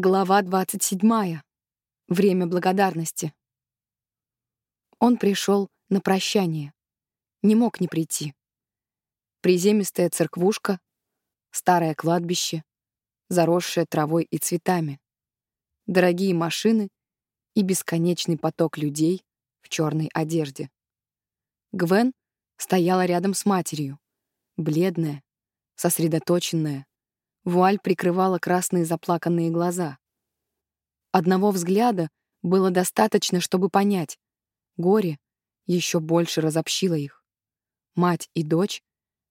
Глава 27. Время благодарности. Он пришел на прощание. Не мог не прийти. Приземистая церквушка, старое кладбище, заросшее травой и цветами, дорогие машины и бесконечный поток людей в черной одежде. Гвен стояла рядом с матерью, бледная, сосредоточенная, Вуаль прикрывала красные заплаканные глаза. Одного взгляда было достаточно, чтобы понять. Горе еще больше разобщило их. Мать и дочь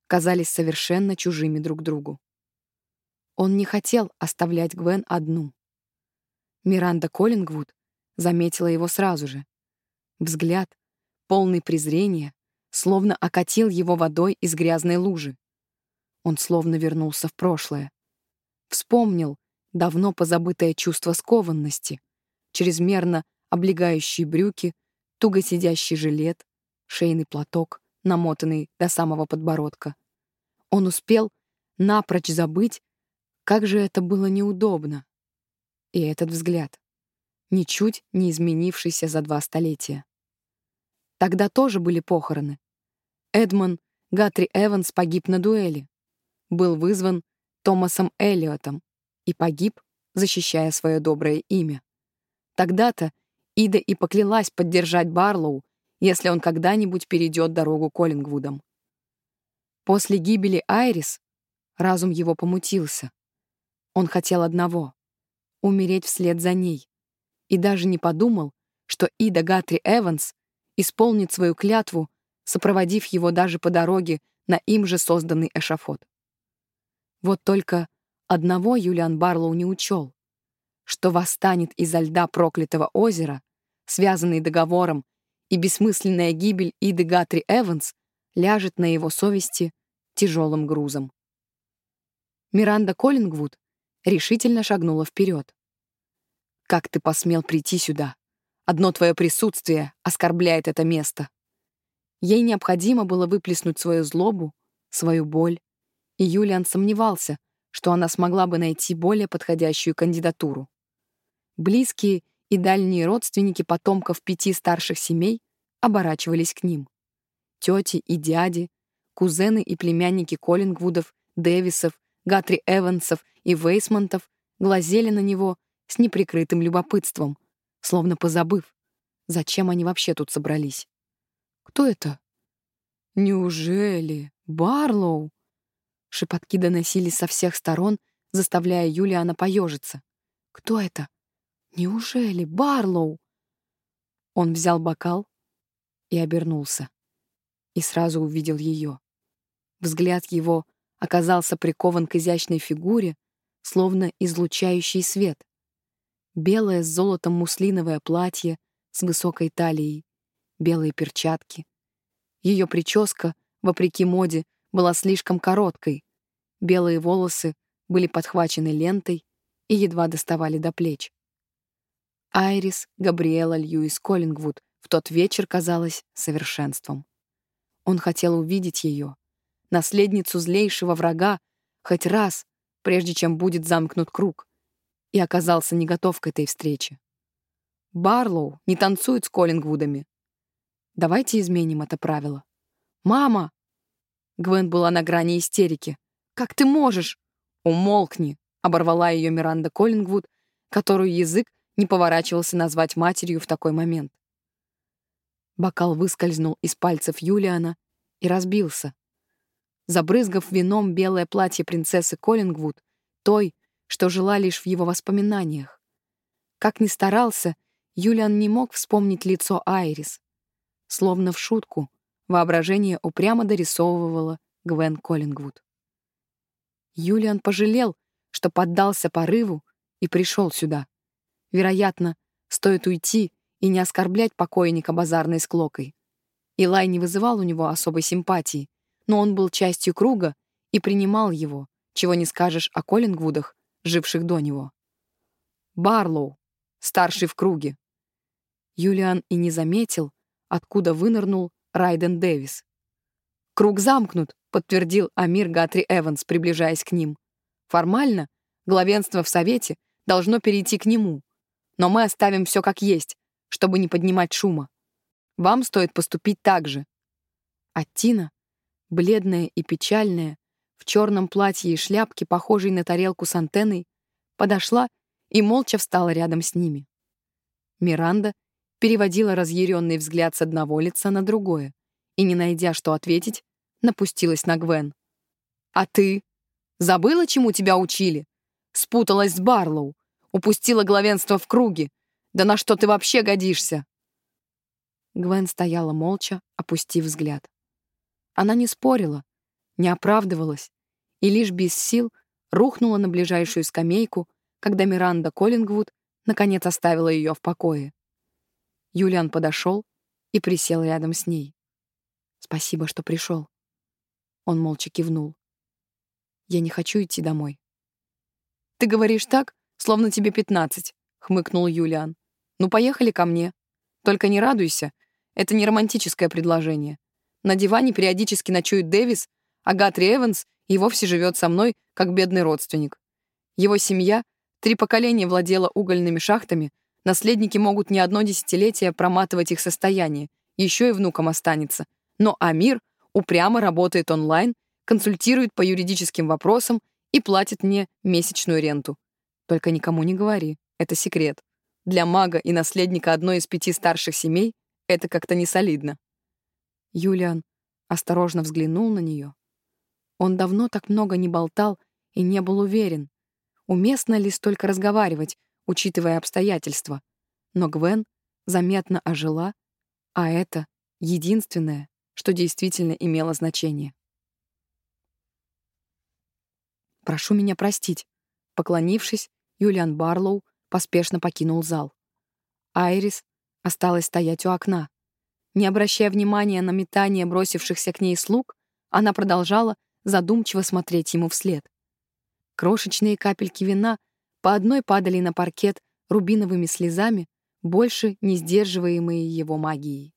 казались совершенно чужими друг другу. Он не хотел оставлять Гвен одну. Миранда Коллингвуд заметила его сразу же. Взгляд, полный презрения, словно окатил его водой из грязной лужи. Он словно вернулся в прошлое. Вспомнил давно позабытое чувство скованности, чрезмерно облегающие брюки, туго сидящий жилет, шейный платок, намотанный до самого подбородка. Он успел напрочь забыть, как же это было неудобно. И этот взгляд, ничуть не изменившийся за два столетия. Тогда тоже были похороны. Эдмон Гатри Эванс погиб на дуэли. Был вызван Томасом Эллиотом и погиб, защищая свое доброе имя. Тогда-то Ида и поклялась поддержать Барлоу, если он когда-нибудь перейдет дорогу Коллингвудом. После гибели Айрис разум его помутился. Он хотел одного — умереть вслед за ней, и даже не подумал, что Ида Гатри Эванс исполнит свою клятву, сопроводив его даже по дороге на им же созданный эшафот. Вот только одного Юлиан Барлоу не учел, что восстанет изо льда проклятого озера, связанный договором, и бессмысленная гибель Иды Гатри Эванс ляжет на его совести тяжелым грузом. Миранда Коллингвуд решительно шагнула вперед. «Как ты посмел прийти сюда? Одно твое присутствие оскорбляет это место». Ей необходимо было выплеснуть свою злобу, свою боль, и Юлиан сомневался, что она смогла бы найти более подходящую кандидатуру. Близкие и дальние родственники потомков пяти старших семей оборачивались к ним. Тети и дяди, кузены и племянники Коллингвудов, Дэвисов, Гатри Эвансов и Вейсмонтов глазели на него с неприкрытым любопытством, словно позабыв, зачем они вообще тут собрались. «Кто это?» «Неужели? Барлоу?» Шепотки доносились со всех сторон, заставляя Юлиана поежиться. «Кто это? Неужели Барлоу?» Он взял бокал и обернулся. И сразу увидел ее. Взгляд его оказался прикован к изящной фигуре, словно излучающий свет. Белое с золотом муслиновое платье с высокой талией, белые перчатки. Ее прическа, вопреки моде, была слишком короткой. Белые волосы были подхвачены лентой и едва доставали до плеч. Айрис Габриэла Льюис Коллингвуд в тот вечер казалась совершенством. Он хотел увидеть ее, наследницу злейшего врага, хоть раз, прежде чем будет замкнут круг, и оказался не готов к этой встрече. Барлоу не танцует с Коллингвудами. Давайте изменим это правило. «Мама!» Гвен была на грани истерики. «Как ты можешь?» «Умолкни!» — оборвала ее Миранда Коллингвуд, которую язык не поворачивался назвать матерью в такой момент. Бокал выскользнул из пальцев Юлиана и разбился. Забрызгав вином белое платье принцессы Коллингвуд, той, что жила лишь в его воспоминаниях. Как ни старался, Юлиан не мог вспомнить лицо Айрис. Словно в шутку, воображение упрямо дорисовывало Гвен Коллингвуд. Юлиан пожалел, что поддался порыву и пришел сюда. Вероятно, стоит уйти и не оскорблять покойника базарной склокой. Илай не вызывал у него особой симпатии, но он был частью круга и принимал его, чего не скажешь о Коллингвудах, живших до него. Барлоу, старший в круге. Юлиан и не заметил, откуда вынырнул Райден Дэвис. «Круг замкнут», — подтвердил Амир Гатри Эванс, приближаясь к ним. Формально главенство в Совете должно перейти к нему. Но мы оставим все как есть, чтобы не поднимать шума. Вам стоит поступить так же. А бледная и печальная, в черном платье и шляпке, похожей на тарелку с антенной, подошла и молча встала рядом с ними. Миранда переводила разъяренный взгляд с одного лица на другое и, не найдя что ответить, напустилась на Гвен. «А ты? Забыла, чему тебя учили? Спуталась с Барлоу, упустила главенство в круге. Да на что ты вообще годишься?» Гвен стояла молча, опустив взгляд. Она не спорила, не оправдывалась и лишь без сил рухнула на ближайшую скамейку, когда Миранда Коллингвуд наконец оставила ее в покое. Юлиан подошел и присел рядом с ней. «Спасибо, что пришел». Он молча кивнул. «Я не хочу идти домой». «Ты говоришь так, словно тебе пятнадцать», — хмыкнул Юлиан. «Ну, поехали ко мне. Только не радуйся, это не романтическое предложение. На диване периодически ночует Дэвис, а Гатри Эванс и вовсе живет со мной, как бедный родственник. Его семья три поколения владела угольными шахтами, наследники могут не одно десятилетие проматывать их состояние, еще и внукам останется. Но Амир упрямо работает онлайн, консультирует по юридическим вопросам и платит мне месячную ренту. Только никому не говори, это секрет. Для мага и наследника одной из пяти старших семей это как-то не солидно. Юлиан осторожно взглянул на нее. Он давно так много не болтал и не был уверен, уместно ли столько разговаривать, учитывая обстоятельства. Но Гвен заметно ожила, а это единственное, что действительно имело значение. «Прошу меня простить». Поклонившись, Юлиан Барлоу поспешно покинул зал. Айрис осталась стоять у окна. Не обращая внимания на метание бросившихся к ней слуг, она продолжала задумчиво смотреть ему вслед. Крошечные капельки вина по одной падали на паркет рубиновыми слезами, больше не сдерживаемые его магией.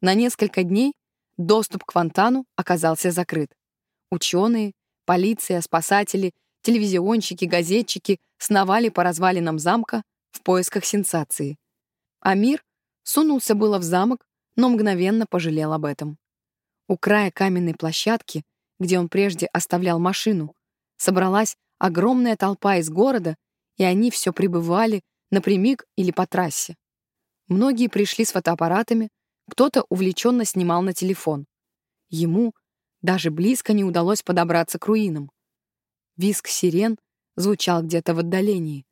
На несколько дней доступ к фонтану оказался закрыт. Ученые, полиция, спасатели, телевизионщики, газетчики сновали по развалинам замка в поисках сенсации. Амир сунулся было в замок, но мгновенно пожалел об этом. У края каменной площадки, где он прежде оставлял машину, собралась огромная толпа из города, и они все прибывали напрямик или по трассе. Многие пришли с фотоаппаратами, кто-то увлеченно снимал на телефон. Ему даже близко не удалось подобраться к руинам. Виск сирен звучал где-то в отдалении.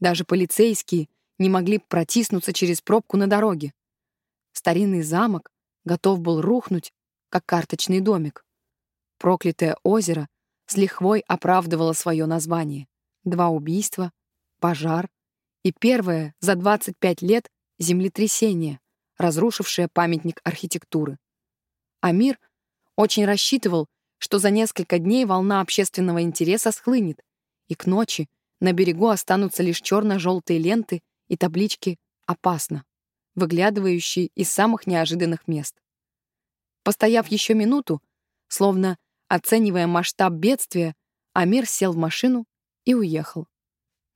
Даже полицейские не могли протиснуться через пробку на дороге. Старинный замок готов был рухнуть, как карточный домик. Проклятое озеро с лихвой оправдывало свое название. Два убийства, пожар и первое за 25 лет землетрясение, разрушившее памятник архитектуры. Амир очень рассчитывал, что за несколько дней волна общественного интереса схлынет, и к ночи на берегу останутся лишь черно-желтые ленты и таблички «Опасно», выглядывающие из самых неожиданных мест. Постояв еще минуту, словно оценивая масштаб бедствия, Амир сел в машину и уехал.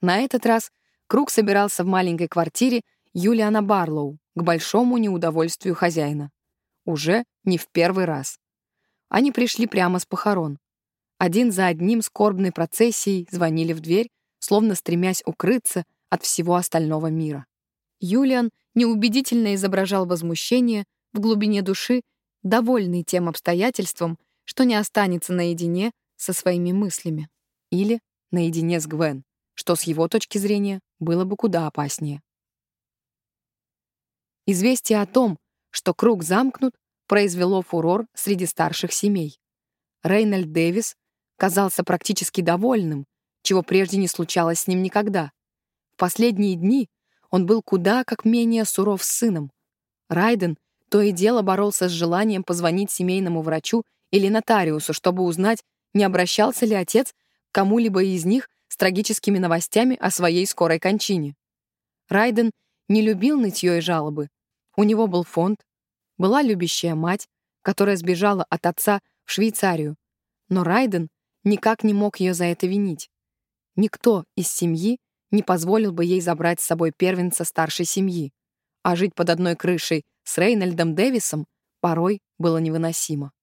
На этот раз Круг собирался в маленькой квартире Юлиана Барлоу к большому неудовольствию хозяина. Уже не в первый раз. Они пришли прямо с похорон. Один за одним скорбной процессией звонили в дверь, словно стремясь укрыться от всего остального мира. Юлиан неубедительно изображал возмущение в глубине души, довольный тем обстоятельством, что не останется наедине со своими мыслями. Или наедине с Гвен, что с его точки зрения было бы куда опаснее. Известие о том, что круг замкнут, произвело фурор среди старших семей. Рейнольд Дэвис казался практически довольным, чего прежде не случалось с ним никогда. В последние дни он был куда как менее суров с сыном. Райден то и дело боролся с желанием позвонить семейному врачу или нотариусу, чтобы узнать, не обращался ли отец к кому-либо из них с трагическими новостями о своей скорой кончине. Райден не любил нытье и жалобы. У него был фонд, была любящая мать, которая сбежала от отца в Швейцарию, но Райден никак не мог ее за это винить. Никто из семьи не позволил бы ей забрать с собой первенца старшей семьи, а жить под одной крышей с Рейнольдом Дэвисом порой было невыносимо.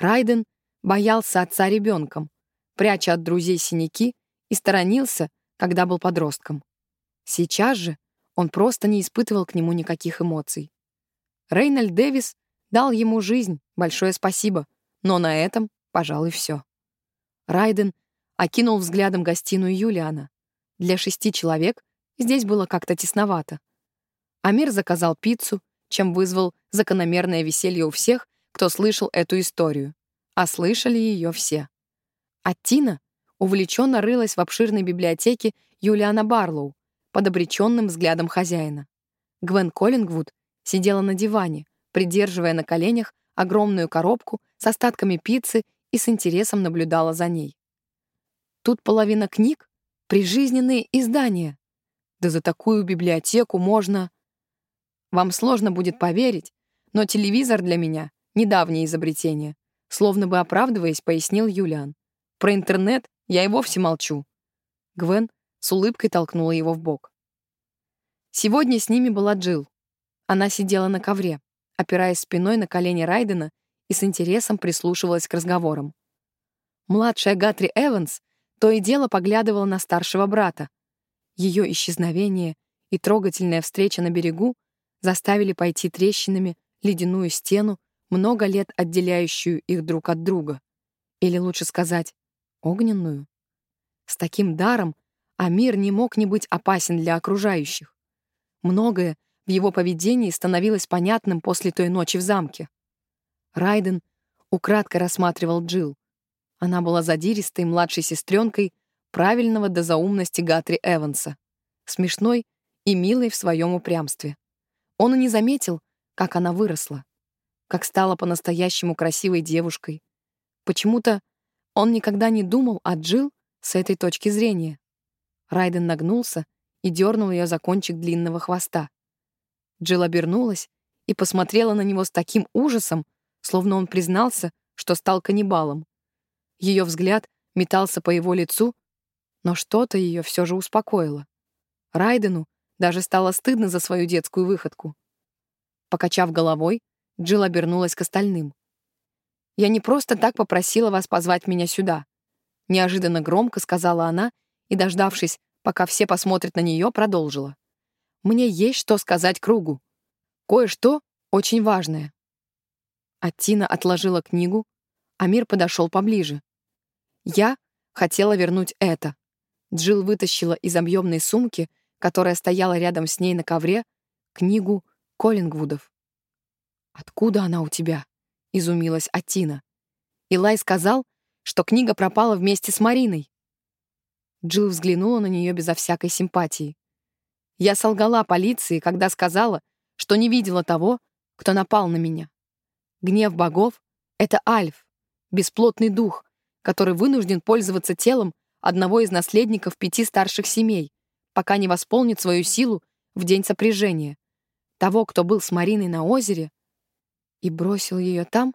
Райден боялся отца ребенком, пряча от друзей синяки и сторонился, когда был подростком. Сейчас же он просто не испытывал к нему никаких эмоций. Рейнольд Дэвис дал ему жизнь, большое спасибо, но на этом, пожалуй, все. Райден окинул взглядом гостиную Юлиана. Для шести человек здесь было как-то тесновато. Амир заказал пиццу, чем вызвал закономерное веселье у всех, кто слышал эту историю. А слышали ее все. А Тина увлеченно рылась в обширной библиотеке Юлиана Барлоу под обреченным взглядом хозяина. Гвен Коллингвуд сидела на диване, придерживая на коленях огромную коробку с остатками пиццы и с интересом наблюдала за ней. Тут половина книг — прижизненные издания. Да за такую библиотеку можно... Вам сложно будет поверить, но телевизор для меня — недавнее изобретение. Словно бы оправдываясь, пояснил Юлиан. Про интернет я и вовсе молчу. Гвен с улыбкой толкнула его в бок. Сегодня с ними была Джилл. Она сидела на ковре, опираясь спиной на колени Райдена и с интересом прислушивалась к разговорам. Младшая Гатри Эванс то и дело поглядывала на старшего брата. Ее исчезновение и трогательная встреча на берегу заставили пойти трещинами ледяную стену, много лет отделяющую их друг от друга. Или лучше сказать, огненную. С таким даром Амир не мог не быть опасен для окружающих. Многое в его поведении становилось понятным после той ночи в замке. Райден украдкой рассматривал Джилл. Она была задиристой младшей сестренкой правильного до заумности Гатри Эванса, смешной и милой в своем упрямстве. Он и не заметил, как она выросла, как стала по-настоящему красивой девушкой. Почему-то он никогда не думал о Джил с этой точки зрения. Райден нагнулся и дернул ее за кончик длинного хвоста. Джилл обернулась и посмотрела на него с таким ужасом, словно он признался, что стал каннибалом. Ее взгляд метался по его лицу, но что-то ее все же успокоило. Райдену даже стало стыдно за свою детскую выходку. Покачав головой, Джилл обернулась к остальным. «Я не просто так попросила вас позвать меня сюда», неожиданно громко сказала она и, дождавшись, пока все посмотрят на нее, продолжила. «Мне есть что сказать кругу. Кое-что очень важное». Аттина отложила книгу, Амир подошел поближе. Я хотела вернуть это. Джилл вытащила из объемной сумки, которая стояла рядом с ней на ковре, книгу Коллингвудов. «Откуда она у тебя?» — изумилась Атина. Илай сказал, что книга пропала вместе с Мариной. Джилл взглянула на нее безо всякой симпатии. Я солгала полиции, когда сказала, что не видела того, кто напал на меня. Гнев богов — это Альф, бесплотный дух, который вынужден пользоваться телом одного из наследников пяти старших семей, пока не восполнит свою силу в день сопряжения. Того, кто был с Мариной на озере, и бросил ее там,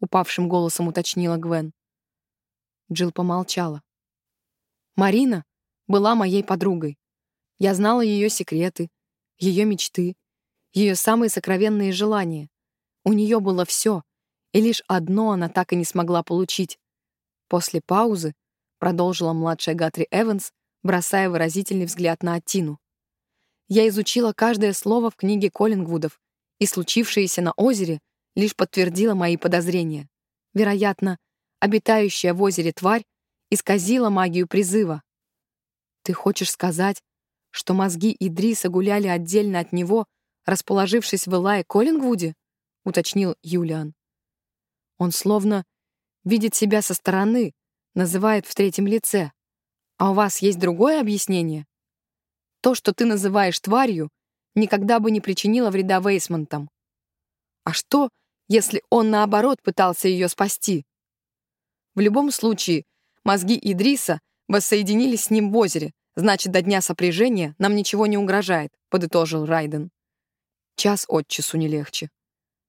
упавшим голосом уточнила Гвен. Джилл помолчала. Марина была моей подругой. Я знала ее секреты, ее мечты, ее самые сокровенные желания. У нее было все, и лишь одно она так и не смогла получить После паузы продолжила младшая Гатри Эванс, бросая выразительный взгляд на Аттину. Я изучила каждое слово в книге Коллингвудов, и случившееся на озере лишь подтвердило мои подозрения. Вероятно, обитающая в озере тварь исказила магию призыва. Ты хочешь сказать, что мозги Идриса гуляли отдельно от него, расположившись в Элае Коллингвуде? — уточнил Юлиан. Он словно видит себя со стороны, называет в третьем лице. А у вас есть другое объяснение? То, что ты называешь тварью, никогда бы не причинило вреда Вейсмонтам. А что, если он, наоборот, пытался ее спасти? В любом случае, мозги Идриса воссоединились с ним в озере, значит, до дня сопряжения нам ничего не угрожает, подытожил Райден. Час от часу не легче.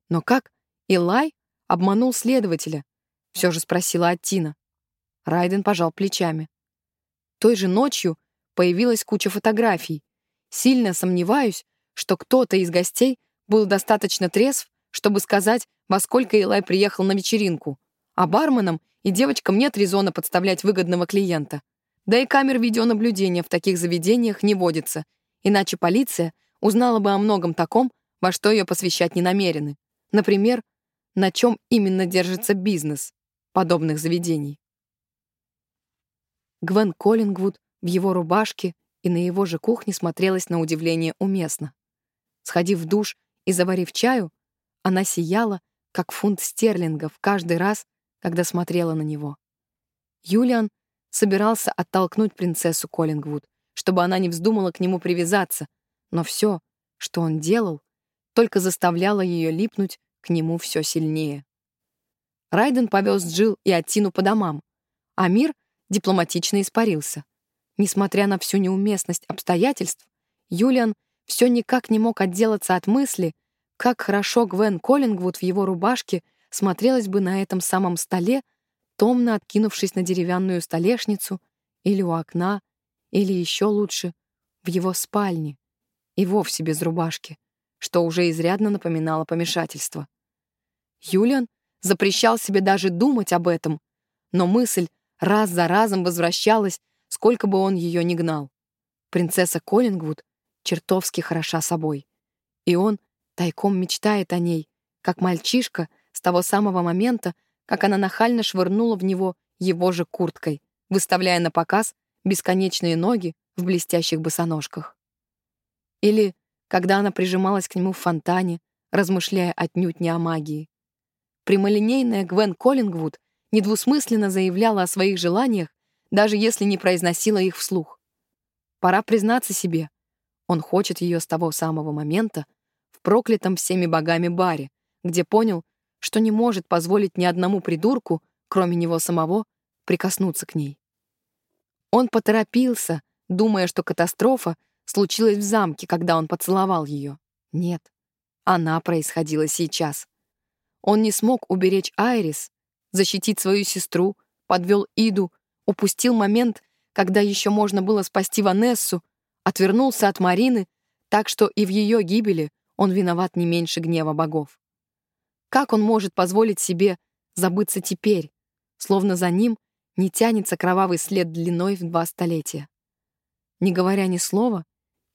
Но как Илай обманул следователя, все же спросила Аттина. Райден пожал плечами. Той же ночью появилась куча фотографий. Сильно сомневаюсь, что кто-то из гостей был достаточно трезв, чтобы сказать, во сколько Илай приехал на вечеринку. А барменам и девочкам нет резона подставлять выгодного клиента. Да и камер видеонаблюдения в таких заведениях не водится, иначе полиция узнала бы о многом таком, во что ее посвящать не намерены. Например, на чем именно держится бизнес подобных заведений. Гвен Коллингвуд в его рубашке и на его же кухне смотрелась на удивление уместно. Сходив в душ и заварив чаю, она сияла, как фунт стерлингов каждый раз, когда смотрела на него. Юлиан собирался оттолкнуть принцессу Коллингвуд, чтобы она не вздумала к нему привязаться, но все, что он делал, только заставляло ее липнуть к нему все сильнее. Райден повез Джил и Аттину по домам, а мир дипломатично испарился. Несмотря на всю неуместность обстоятельств, Юлиан все никак не мог отделаться от мысли, как хорошо Гвен Коллингвуд в его рубашке смотрелась бы на этом самом столе, томно откинувшись на деревянную столешницу или у окна, или еще лучше, в его спальне, и вовсе без рубашки, что уже изрядно напоминало помешательство. Юлиан запрещал себе даже думать об этом, но мысль раз за разом возвращалась, сколько бы он ее ни гнал. Принцесса Коллингвуд чертовски хороша собой, и он тайком мечтает о ней, как мальчишка с того самого момента, как она нахально швырнула в него его же курткой, выставляя на показ бесконечные ноги в блестящих босоножках. Или когда она прижималась к нему в фонтане, размышляя отнюдь не о магии. Прямолинейная Гвен Коллингвуд недвусмысленно заявляла о своих желаниях, даже если не произносила их вслух. Пора признаться себе, он хочет ее с того самого момента в проклятом всеми богами баре, где понял, что не может позволить ни одному придурку, кроме него самого, прикоснуться к ней. Он поторопился, думая, что катастрофа случилась в замке, когда он поцеловал ее. Нет, она происходила сейчас. Он не смог уберечь Айрис, защитить свою сестру, подвел Иду, упустил момент, когда еще можно было спасти Ванессу, отвернулся от Марины, так что и в ее гибели он виноват не меньше гнева богов. Как он может позволить себе забыться теперь, словно за ним не тянется кровавый след длиной в два столетия? Не говоря ни слова,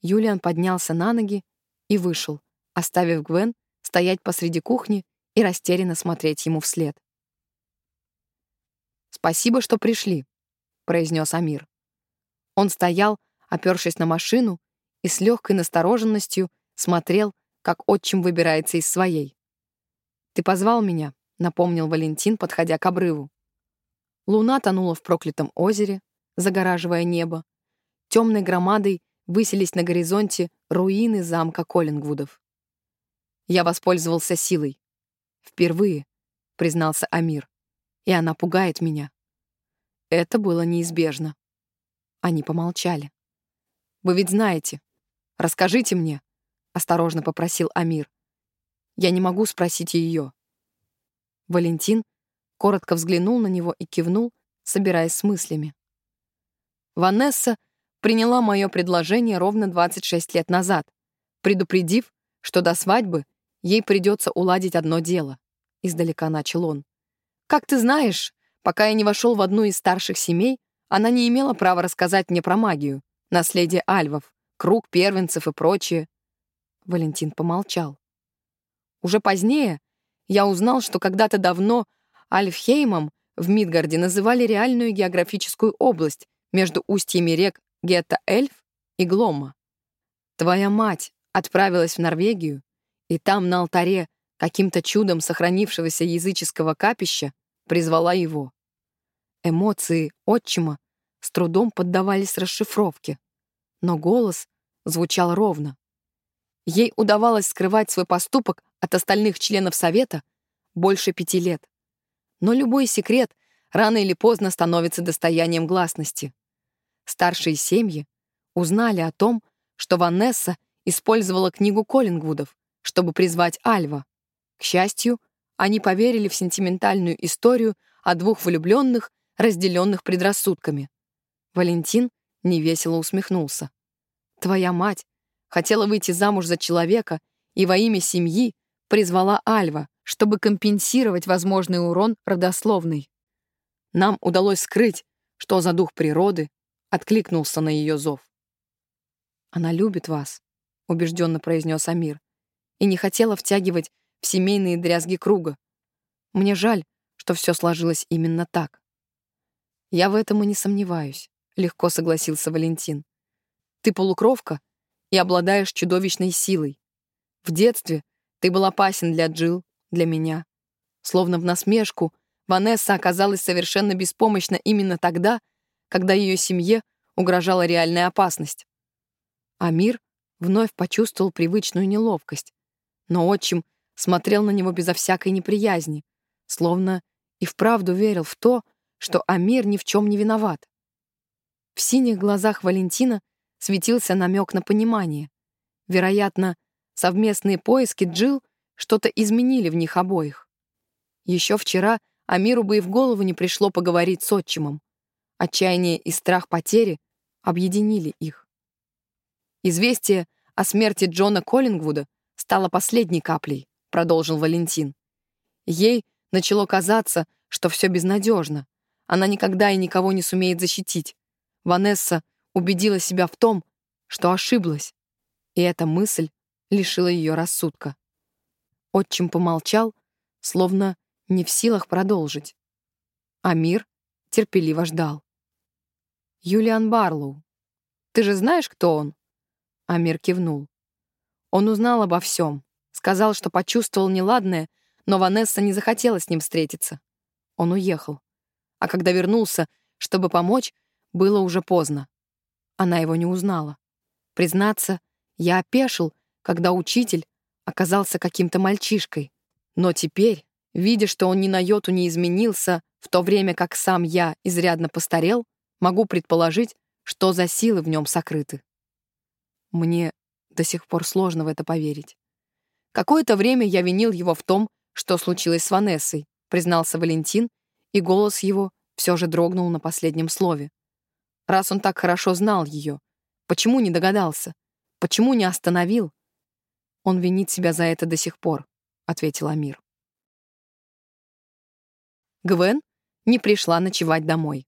Юлиан поднялся на ноги и вышел, оставив Гвен стоять посреди кухни и растерянно смотреть ему вслед. «Спасибо, что пришли», — произнес Амир. Он стоял, опершись на машину, и с легкой настороженностью смотрел, как отчим выбирается из своей. «Ты позвал меня», — напомнил Валентин, подходя к обрыву. Луна тонула в проклятом озере, загораживая небо. Темной громадой высились на горизонте руины замка Коллингвудов. Я воспользовался силой. Впервые, признался Амир. И она пугает меня. Это было неизбежно. Они помолчали. «Вы ведь знаете. Расскажите мне», — осторожно попросил Амир. «Я не могу спросить ее». Валентин коротко взглянул на него и кивнул, собираясь с мыслями. Ванесса приняла мое предложение ровно 26 лет назад, предупредив, что до свадьбы ей придется уладить одно дело. Издалека начал он. «Как ты знаешь, пока я не вошел в одну из старших семей, она не имела права рассказать мне про магию, наследие альвов, круг первенцев и прочее. Валентин помолчал. Уже позднее я узнал, что когда-то давно Альфхеймом в Мидгарде называли реальную географическую область между устьями рек Гетта-Эльф и Глома. Твоя мать отправилась в Норвегию, и там на алтаре каким-то чудом сохранившегося языческого капища призвала его. Эмоции отчима с трудом поддавались расшифровке, но голос звучал ровно. Ей удавалось скрывать свой поступок от остальных членов Совета больше пяти лет. Но любой секрет рано или поздно становится достоянием гласности. Старшие семьи узнали о том, что Ванесса использовала книгу Коллингвудов, чтобы призвать Альва. К счастью, они поверили в сентиментальную историю о двух влюбленных, разделенных предрассудками. Валентин невесело усмехнулся. «Твоя мать хотела выйти замуж за человека и во имя семьи призвала Альва, чтобы компенсировать возможный урон родословный. Нам удалось скрыть, что за дух природы откликнулся на ее зов. «Она любит вас», — убежденно произнес Амир, и не хотела втягивать в семейные дрязги круга. Мне жаль, что все сложилось именно так. Я в этом и не сомневаюсь, — легко согласился Валентин. Ты полукровка и обладаешь чудовищной силой. В детстве ты был опасен для Джил, для меня. Словно в насмешку, Ванесса оказалась совершенно беспомощна именно тогда, когда ее семье угрожала реальная опасность. Амир вновь почувствовал привычную неловкость, но отчим смотрел на него безо всякой неприязни, словно и вправду верил в то, что Амир ни в чем не виноват. В синих глазах Валентина светился намек на понимание. Вероятно, совместные поиски Джил что-то изменили в них обоих. Еще вчера Амиру бы и в голову не пришло поговорить с отчимом. Отчаяние и страх потери объединили их. Известие о смерти Джона Коллингвуда стало последней каплей, продолжил Валентин. Ей начало казаться, что все безнадежно. Она никогда и никого не сумеет защитить. Ванесса убедила себя в том, что ошиблась, и эта мысль лишила ее рассудка. Отчим помолчал, словно не в силах продолжить. Амир терпеливо ждал. «Юлиан Барлоу. Ты же знаешь, кто он?» Амир кивнул. Он узнал обо всем, сказал, что почувствовал неладное, но Ванесса не захотела с ним встретиться. Он уехал. А когда вернулся, чтобы помочь, было уже поздно. Она его не узнала. Признаться, я опешил, когда учитель оказался каким-то мальчишкой. Но теперь, видя, что он ни на йоту не изменился, в то время как сам я изрядно постарел, могу предположить, что за силы в нем сокрыты. Мне до сих пор сложно в это поверить. Какое-то время я винил его в том, что случилось с Ванессой, признался Валентин, и голос его все же дрогнул на последнем слове. Раз он так хорошо знал ее, почему не догадался? Почему не остановил? Он винит себя за это до сих пор, ответил Амир. Гвен не пришла ночевать домой.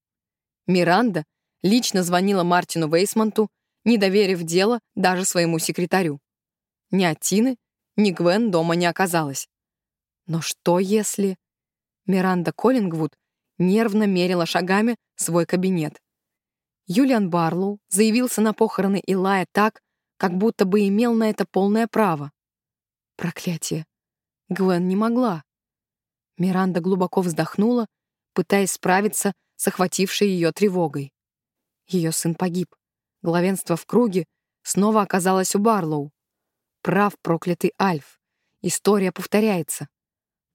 Миранда лично звонила Мартину Вейсмонту, не доверив дело даже своему секретарю. Ни от Тины, ни Гвен дома не оказалось. Но что если... Миранда Коллингвуд нервно мерила шагами свой кабинет. Юлиан Барлоу заявился на похороны Илая так, как будто бы имел на это полное право. Проклятие. Гвен не могла. Миранда глубоко вздохнула, пытаясь справиться с охватившей ее тревогой. Ее сын погиб. Главенство в круге снова оказалось у Барлоу. Прав проклятый Альф. История повторяется.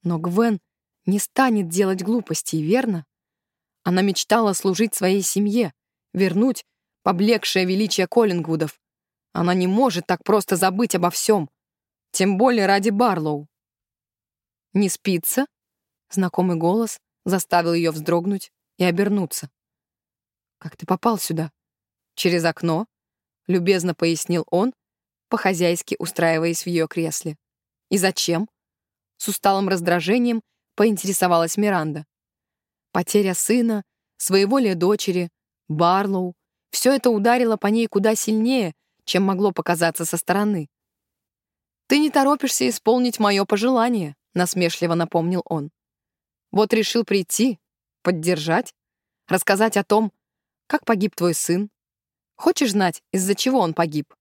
Но Гвен не станет делать глупостей, верно? Она мечтала служить своей семье, вернуть поблекшее величие Коллингвудов. Она не может так просто забыть обо всем, тем более ради Барлоу. «Не спится?» Знакомый голос заставил ее вздрогнуть и обернуться. «Как ты попал сюда?» «Через окно», — любезно пояснил он, по-хозяйски устраиваясь в ее кресле. «И зачем?» С усталым раздражением поинтересовалась Миранда. Потеря сына, своеволие дочери, Барлоу — все это ударило по ней куда сильнее, чем могло показаться со стороны. «Ты не торопишься исполнить мое пожелание», — насмешливо напомнил он. «Вот решил прийти, поддержать, рассказать о том, как погиб твой сын. Хочешь знать, из-за чего он погиб?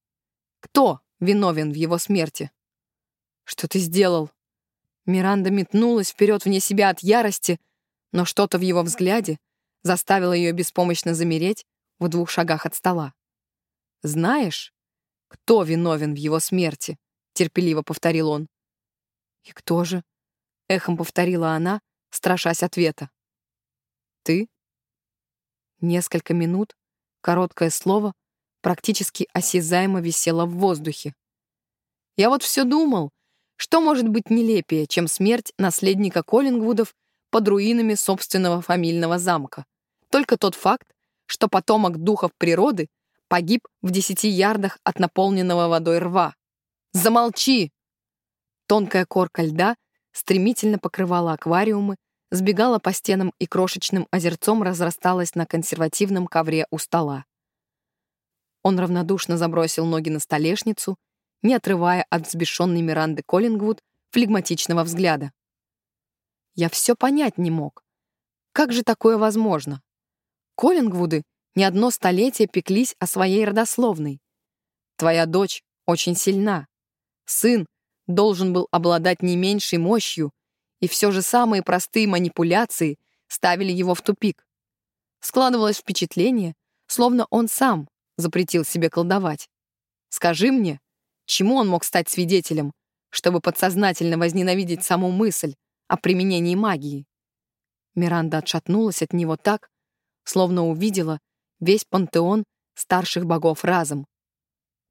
Кто виновен в его смерти?» «Что ты сделал?» Миранда метнулась вперед вне себя от ярости, но что-то в его взгляде заставило ее беспомощно замереть в двух шагах от стола. «Знаешь, кто виновен в его смерти?» — терпеливо повторил он. «И кто же?» — эхом повторила она, страшась ответа. «Ты?» Несколько минут, короткое слово, практически осязаемо висело в воздухе. «Я вот все думал, что может быть нелепее, чем смерть наследника Коллингвудов под руинами собственного фамильного замка? Только тот факт, что потомок духов природы погиб в десяти ярдах от наполненного водой рва. Замолчи! Тонкая корка льда стремительно покрывала аквариумы, сбегала по стенам и крошечным озерцом разрасталась на консервативном ковре у стола. Он равнодушно забросил ноги на столешницу, не отрывая от взбешенной Миранды Коллингвуд флегматичного взгляда. Я все понять не мог. Как же такое возможно? Коллингвуды не одно столетие пеклись о своей родословной. Твоя дочь очень сильна. Сын должен был обладать не меньшей мощью, и все же самые простые манипуляции ставили его в тупик. Складывалось впечатление, словно он сам запретил себе колдовать. Скажи мне, чему он мог стать свидетелем, чтобы подсознательно возненавидеть саму мысль о применении магии? Миранда отшатнулась от него так, словно увидела весь пантеон старших богов разом.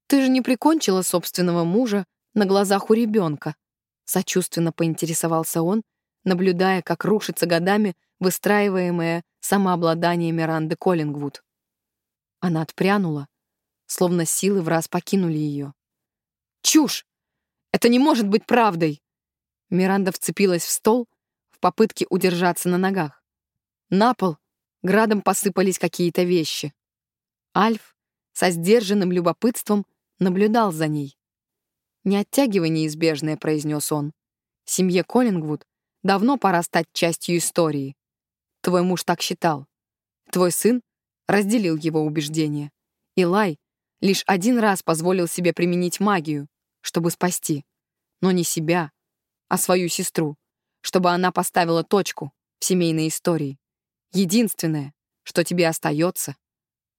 «Ты же не прикончила собственного мужа на глазах у ребенка?» Сочувственно поинтересовался он, наблюдая, как рушится годами выстраиваемое самообладание Миранды Коллингвуд. Она отпрянула, словно силы в раз покинули ее. «Чушь! Это не может быть правдой!» Миранда вцепилась в стол в попытке удержаться на ногах. На пол градом посыпались какие-то вещи. Альф со сдержанным любопытством наблюдал за ней. «Не оттягивай неизбежное», — произнес он. «Семье Коллингвуд давно пора стать частью истории. Твой муж так считал. Твой сын разделил его убеждения. Илай лишь один раз позволил себе применить магию, чтобы спасти. Но не себя, а свою сестру, чтобы она поставила точку в семейной истории. Единственное, что тебе остается,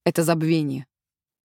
это забвение.